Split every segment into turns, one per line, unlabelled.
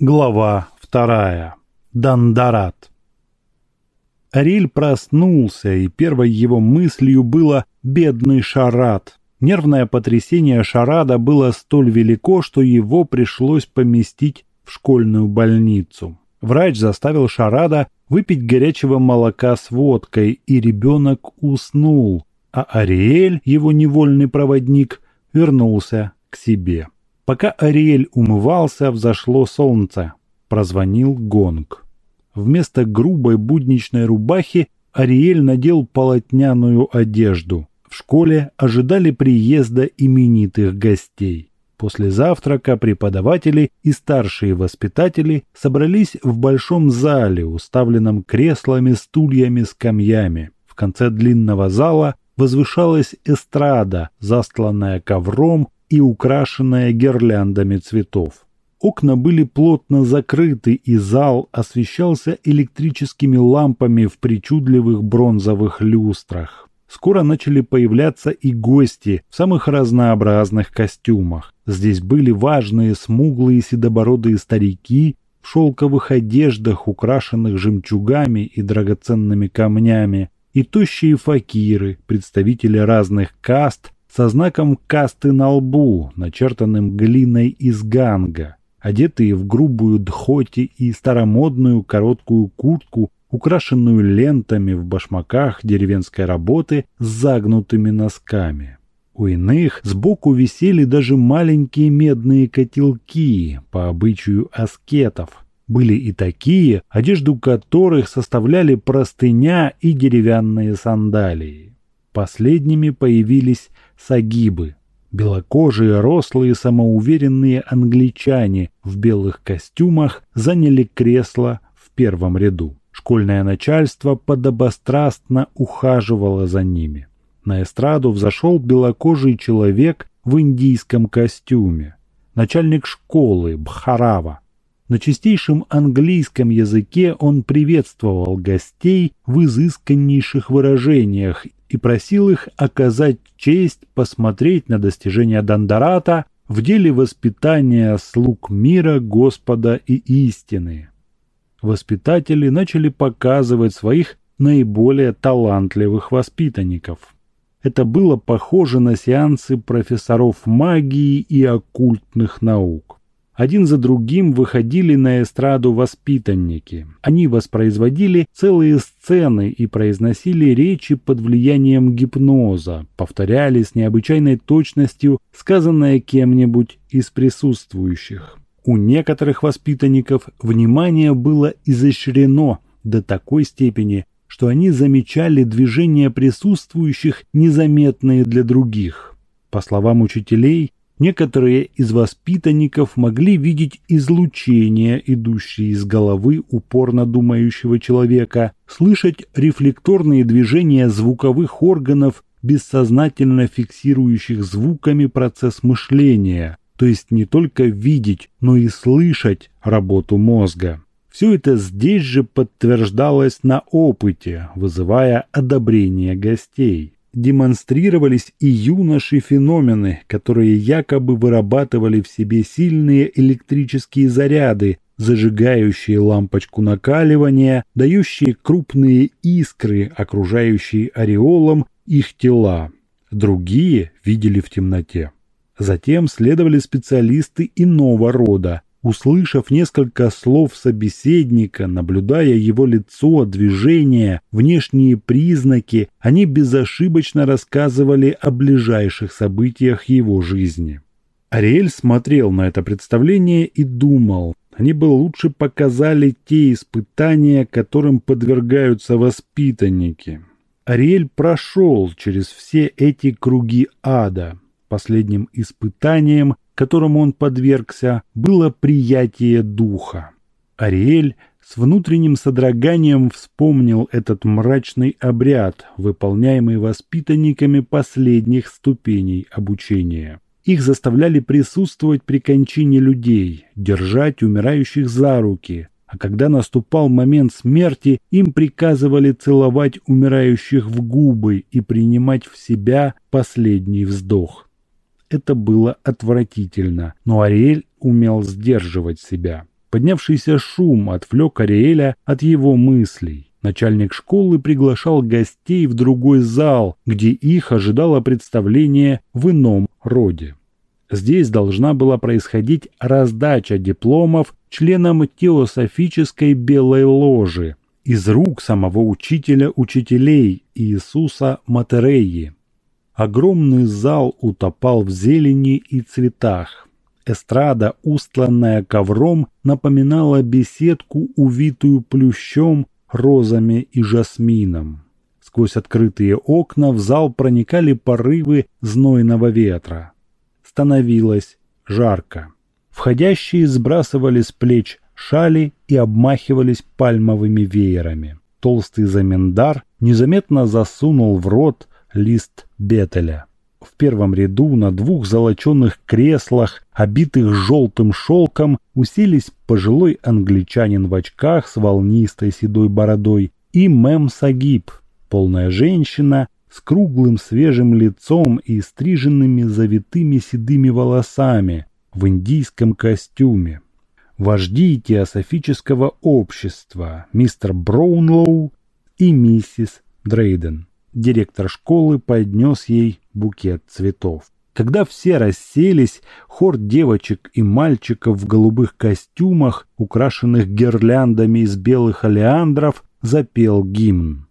Глава вторая. Дандарат. Ариэль проснулся, и первой его мыслью было «бедный Шарат». Нервное потрясение Шарада было столь велико, что его пришлось поместить в школьную больницу. Врач заставил Шарада выпить горячего молока с водкой, и ребенок уснул, а Ариэль, его невольный проводник, вернулся к себе. Пока Ариэль умывался, взошло солнце. Прозвонил гонг. Вместо грубой будничной рубахи Ариэль надел полотняную одежду. В школе ожидали приезда именитых гостей. После завтрака преподаватели и старшие воспитатели собрались в большом зале, уставленном креслами, стульями, скамьями. В конце длинного зала возвышалась эстрада, застланная ковром и украшенная гирляндами цветов. Окна были плотно закрыты, и зал освещался электрическими лампами в причудливых бронзовых люстрах. Скоро начали появляться и гости в самых разнообразных костюмах. Здесь были важные смуглые седобородые старики в шелковых одеждах, украшенных жемчугами и драгоценными камнями, и тощие факиры, представители разных каст, со знаком касты на лбу, начертанным глиной из ганга, одетые в грубую дхоти и старомодную короткую куртку, украшенную лентами в башмаках деревенской работы с загнутыми носками. У иных сбоку висели даже маленькие медные котелки по обычаю аскетов. Были и такие, одежду которых составляли простыня и деревянные сандалии. Последними появились сагибы, белокожие, рослые, самоуверенные англичане в белых костюмах заняли кресло в первом ряду. Школьное начальство подобострастно ухаживало за ними. На эстраду взошел белокожий человек в индийском костюме, начальник школы Бхарава. На чистейшем английском языке он приветствовал гостей в изысканнейших выражениях и просил их оказать честь посмотреть на достижения Дандарата в деле воспитания слуг мира, Господа и истины. Воспитатели начали показывать своих наиболее талантливых воспитанников. Это было похоже на сеансы профессоров магии и оккультных наук. Один за другим выходили на эстраду воспитанники. Они воспроизводили целые сцены и произносили речи под влиянием гипноза, повторяли с необычайной точностью сказанное кем-нибудь из присутствующих. У некоторых воспитанников внимание было изощрено до такой степени, что они замечали движения присутствующих, незаметные для других. По словам учителей, Некоторые из воспитанников могли видеть излучения, идущие из головы упорно думающего человека, слышать рефлекторные движения звуковых органов, бессознательно фиксирующих звуками процесс мышления, то есть не только видеть, но и слышать работу мозга. Все это здесь же подтверждалось на опыте, вызывая одобрение гостей демонстрировались и юноши-феномены, которые якобы вырабатывали в себе сильные электрические заряды, зажигающие лампочку накаливания, дающие крупные искры, окружающие ореолом их тела. Другие видели в темноте. Затем следовали специалисты иного рода, Услышав несколько слов собеседника, наблюдая его лицо, движения, внешние признаки, они безошибочно рассказывали о ближайших событиях его жизни. Ариэль смотрел на это представление и думал, они бы лучше показали те испытания, которым подвергаются воспитанники. Ариэль прошел через все эти круги ада. Последним испытанием которому он подвергся, было приятие духа. Ариэль с внутренним содроганием вспомнил этот мрачный обряд, выполняемый воспитанниками последних ступеней обучения. Их заставляли присутствовать при кончине людей, держать умирающих за руки, а когда наступал момент смерти, им приказывали целовать умирающих в губы и принимать в себя последний вздох. Это было отвратительно, но Ариэль умел сдерживать себя. Поднявшийся шум отвлек Ариэля от его мыслей. Начальник школы приглашал гостей в другой зал, где их ожидало представление в ином роде. Здесь должна была происходить раздача дипломов членам теософической белой ложи из рук самого учителя учителей Иисуса Матереи. Огромный зал утопал в зелени и цветах. Эстрада, устланная ковром, напоминала беседку, увитую плющом, розами и жасмином. Сквозь открытые окна в зал проникали порывы знойного ветра. Становилось жарко. Входящие сбрасывали с плеч шали и обмахивались пальмовыми веерами. Толстый замендар незаметно засунул в рот лист бетеля. В первом ряду на двух золоченных креслах, обитых желтым шелком, уселись пожилой англичанин в очках с волнистой седой бородой и Мэм Сагиб, полная женщина с круглым свежим лицом и стриженными завитыми седыми волосами в индийском костюме. Вожди теософического общества мистер Браунлоу и миссис Дрейден. Директор школы поднес ей букет цветов. Когда все расселись, хор девочек и мальчиков в голубых костюмах, украшенных гирляндами из белых олеандров, запел гимн.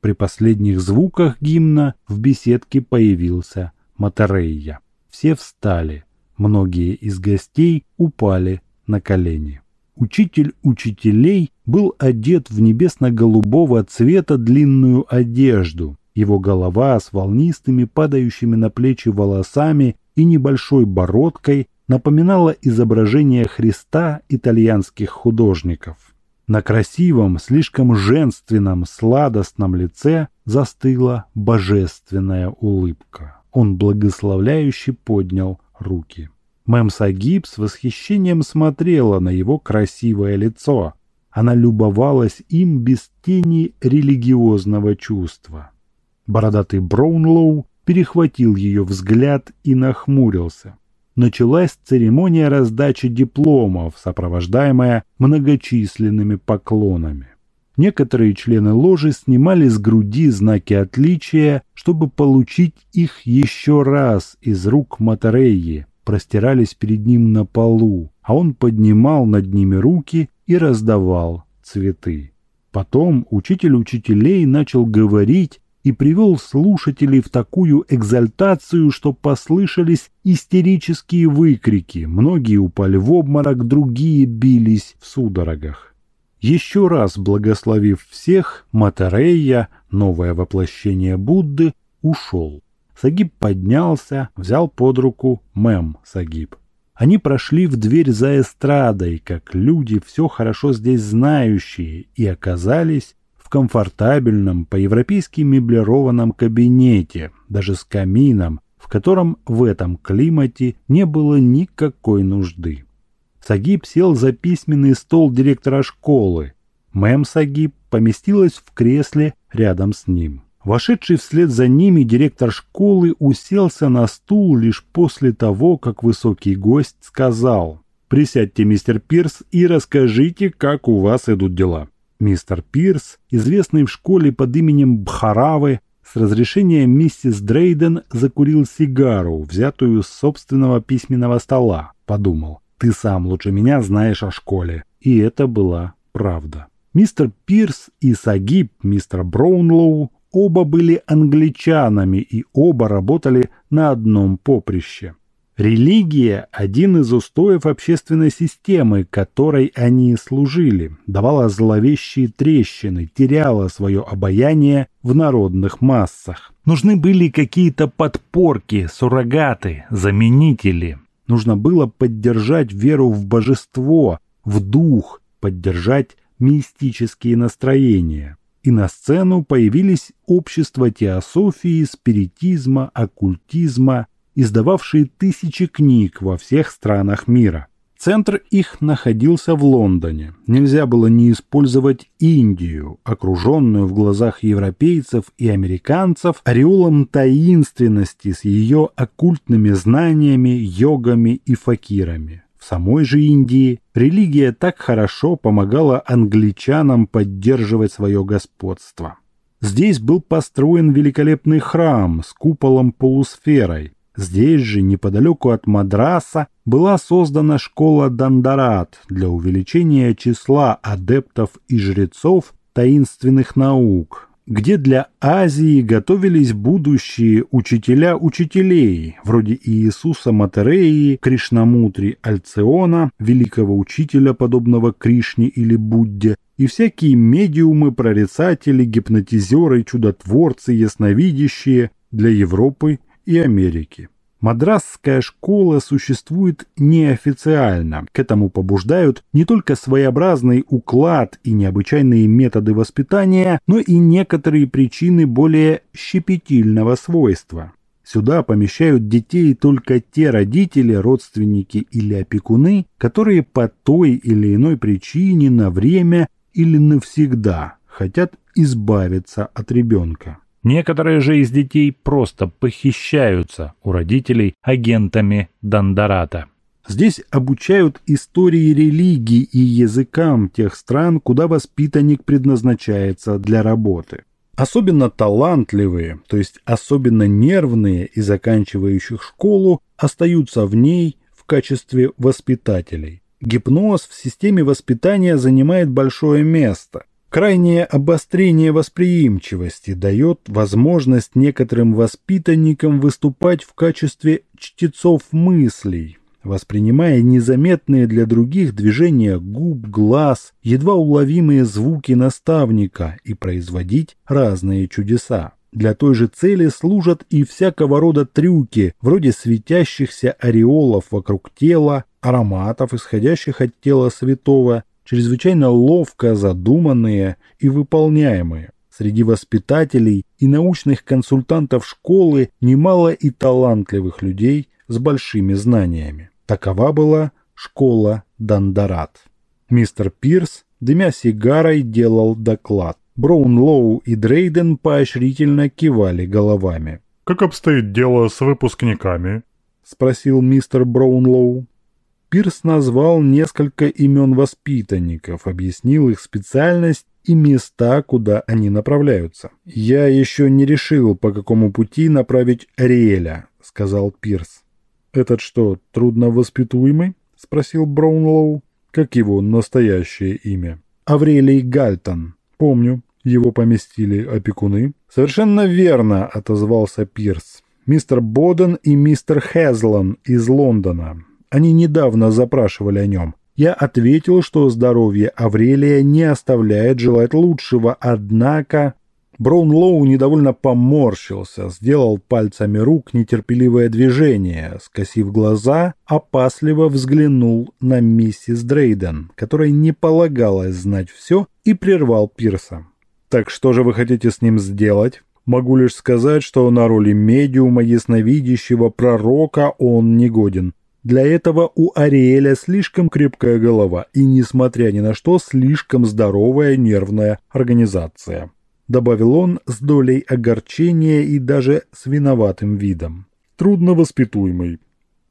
При последних звуках гимна в беседке появился Матерейя. Все встали. Многие из гостей упали на колени. Учитель учителей был одет в небесно-голубого цвета длинную одежду. Его голова с волнистыми, падающими на плечи волосами и небольшой бородкой напоминала изображение Христа итальянских художников. На красивом, слишком женственном, сладостном лице застыла божественная улыбка. Он благословляюще поднял руки. Мэм Сагиб с восхищением смотрела на его красивое лицо. Она любовалась им без тени религиозного чувства. Бородатый Браунлоу перехватил ее взгляд и нахмурился. Началась церемония раздачи дипломов, сопровождаемая многочисленными поклонами. Некоторые члены ложи снимали с груди знаки отличия, чтобы получить их еще раз из рук Матарейи, простирались перед ним на полу, а он поднимал над ними руки и раздавал цветы. Потом учитель учителей начал говорить и привел слушателей в такую экзальтацию, что послышались истерические выкрики. Многие упали в обморок, другие бились в судорогах. Еще раз благословив всех, Матарейя, новое воплощение Будды, ушел. Сагиб поднялся, взял под руку Мэм Сагиб. Они прошли в дверь за эстрадой, как люди, все хорошо здесь знающие, и оказались в комфортабельном, по-европейски меблированном кабинете, даже с камином, в котором в этом климате не было никакой нужды. Сагиб сел за письменный стол директора школы. Мэм Сагиб поместилась в кресле рядом с ним. Вошедший вслед за ними директор школы уселся на стул лишь после того, как высокий гость сказал «Присядьте, мистер Пирс, и расскажите, как у вас идут дела». Мистер Пирс, известный в школе под именем Бхаравы, с разрешения миссис Дрейден закурил сигару, взятую с собственного письменного стола. Подумал, ты сам лучше меня знаешь о школе. И это была правда. Мистер Пирс и Сагиб, мистер Браунлоу, Оба были англичанами и оба работали на одном поприще. Религия – один из устоев общественной системы, которой они служили, давала зловещие трещины, теряла свое обаяние в народных массах. Нужны были какие-то подпорки, суррогаты, заменители. Нужно было поддержать веру в божество, в дух, поддержать мистические настроения и на сцену появились общества теософии, спиритизма, оккультизма, издававшие тысячи книг во всех странах мира. Центр их находился в Лондоне. Нельзя было не использовать Индию, окруженную в глазах европейцев и американцев ореолом таинственности с ее оккультными знаниями, йогами и факирами. В самой же Индии религия так хорошо помогала англичанам поддерживать свое господство. Здесь был построен великолепный храм с куполом-полусферой. Здесь же, неподалеку от Мадраса, была создана школа Дандарат для увеличения числа адептов и жрецов таинственных наук, где для Азии готовились будущие учителя учителей, вроде Иисуса Матереи, Кришнамутри Альциона, великого учителя, подобного Кришне или Будде, и всякие медиумы, прорицатели, гипнотизеры, чудотворцы, ясновидящие для Европы и Америки. Мадрасская школа существует неофициально. К этому побуждают не только своеобразный уклад и необычайные методы воспитания, но и некоторые причины более щепетильного свойства. Сюда помещают детей только те родители, родственники или опекуны, которые по той или иной причине на время или навсегда хотят избавиться от ребенка. Некоторые же из детей просто похищаются у родителей агентами Дандарата. Здесь обучают истории религии и языкам тех стран, куда воспитанник предназначается для работы. Особенно талантливые, то есть особенно нервные и заканчивающих школу, остаются в ней в качестве воспитателей. Гипноз в системе воспитания занимает большое место – Крайнее обострение восприимчивости дает возможность некоторым воспитанникам выступать в качестве чтецов мыслей, воспринимая незаметные для других движения губ, глаз, едва уловимые звуки наставника и производить разные чудеса. Для той же цели служат и всякого рода трюки, вроде светящихся ореолов вокруг тела, ароматов, исходящих от тела святого, чрезвычайно ловко задуманные и выполняемые. Среди воспитателей и научных консультантов школы немало и талантливых людей с большими знаниями. Такова была школа Дандарат. Мистер Пирс, дымя сигарой, делал доклад. Браунлоу и Дрейден поощрительно кивали головами.
«Как обстоит дело с выпускниками?»
– спросил мистер Браунлоу. Пирс назвал несколько имен воспитанников, объяснил их специальность и места, куда они направляются. «Я еще не решил, по какому пути направить Ариэля», — сказал Пирс. «Этот что, трудновоспитуемый?» — спросил Браунлоу. «Как его настоящее имя?» «Аврелий Гальтон. Помню. Его поместили опекуны». «Совершенно верно», — отозвался Пирс. «Мистер Боден и мистер Хезлан из Лондона. Они недавно запрашивали о нем. Я ответил, что здоровье Аврелия не оставляет желать лучшего, однако... Браунлоу недовольно поморщился, сделал пальцами рук нетерпеливое движение, скосив глаза, опасливо взглянул на миссис Дрейден, которой не полагалось знать все, и прервал Пирса. «Так что же вы хотите с ним сделать?» Могу лишь сказать, что на роли медиума ясновидящего пророка он не годен. Для этого у Ариэля слишком крепкая голова и, несмотря ни на что, слишком здоровая нервная организация. Добавил он с долей огорчения и даже с виноватым видом. Трудно воспитуемый.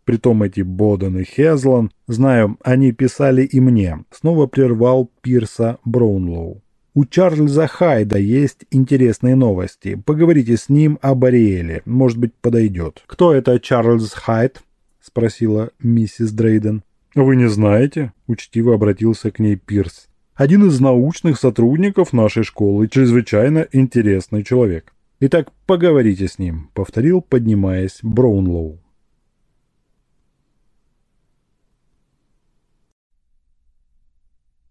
Притом эти Боден и Хезлан, знаю, они писали и мне, снова прервал Пирса Браунлоу. У Чарльза Хайда есть интересные новости. Поговорите с ним об Ариэле. Может быть, подойдет. Кто это Чарльз Хайд? — спросила миссис Дрейден. «Вы не знаете?» — учтиво обратился к ней Пирс. «Один из научных сотрудников нашей школы, чрезвычайно интересный человек. Итак, поговорите с ним», — повторил, поднимаясь Браунлоу.